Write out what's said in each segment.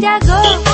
Santiago.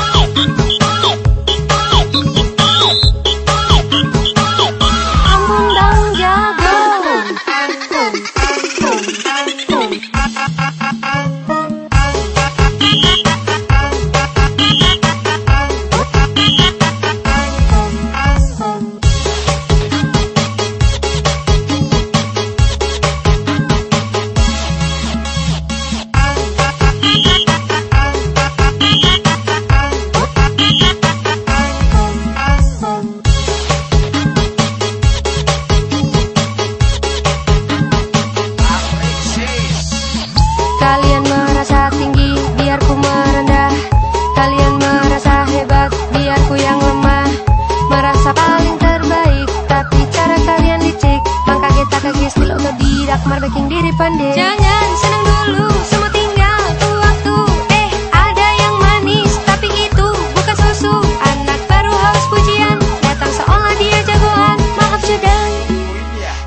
Pandai Jangan senang dulu semua tinggal waktu. Eh ada yang manis tapi itu bukan susu. Anak baru haus pujian datang seolah dia jagoan. Maaf jodang,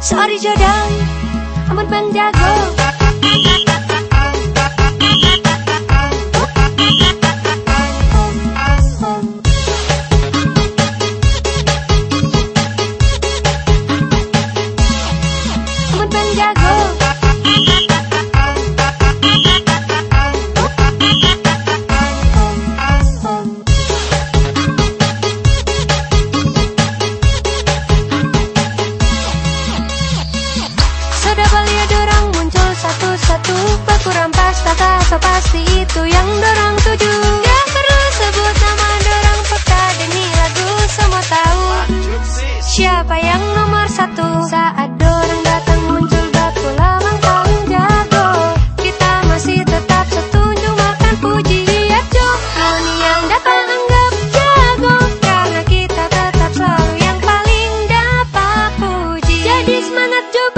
sorry jodang Amat bang jago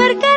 perca